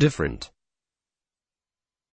different.